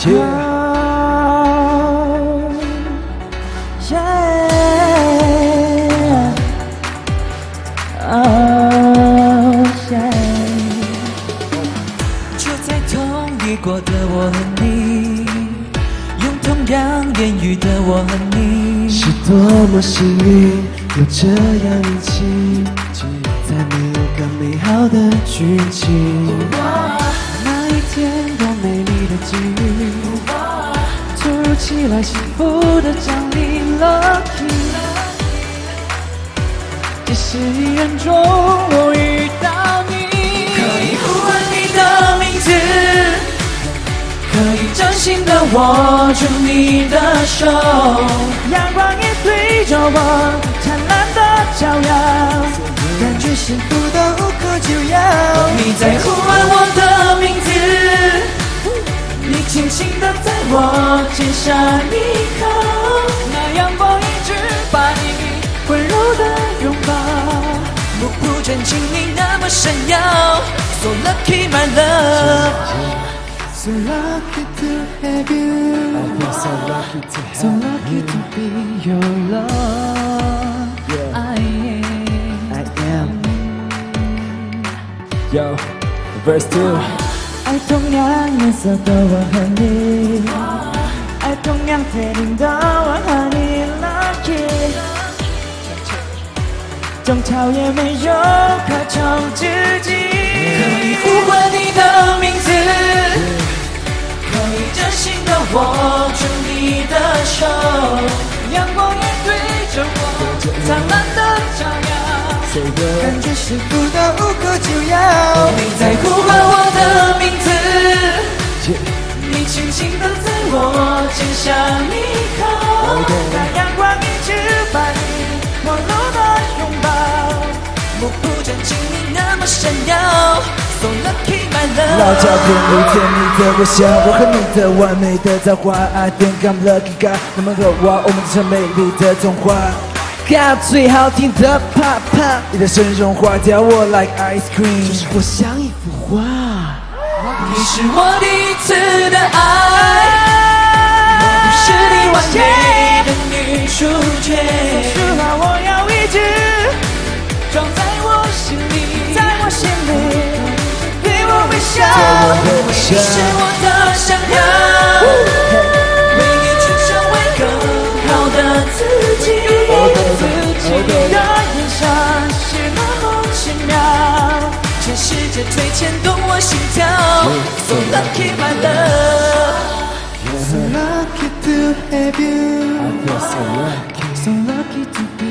就在同一过的我和你，用同样言语的我和你，是多么幸运有这样一起，才没有更美好的剧情。那一天多美丽的际遇，突如其来幸福的降临了。这是一人中我遇到你，可以呼唤你的名字，可以真心的握住你的手，阳光也对着我灿烂的照耀，感觉幸福的无可救药。你在呼唤我的名字，你轻轻的在我肩上依靠，那阳光一直把你温柔的拥抱。目不转睛你那么闪耀，So lucky my love。So lucky to have you. so lucky to have So lucky to be your love. I am. I am. Yo, verse two. 爱同样颜色的我和你，争吵也没有可乘之机。可以呼唤你的名字，可以真心的握住你的手，阳光也对着我灿烂的照耀，感觉幸福的无可救药。你在呼唤我的名字，你轻轻的在我肩上老照 love。片里甜蜜的微笑，我和你的完美的造化，I think I'm lucky guy，那么渴望我们这美丽的童话。God 最好听的啪啪，你的声音融化掉我 like ice cream。我像一幅画，你是我第一次的爱，我不是你完美的女主角。实话我要一直装在我心里，在我心里微笑。你是我的想要，为你去成为更好的自己。自己的眼神是那么奇妙，全世界最牵动我心跳，So lucky my love。So lucky to have you, I feel so lucky. to be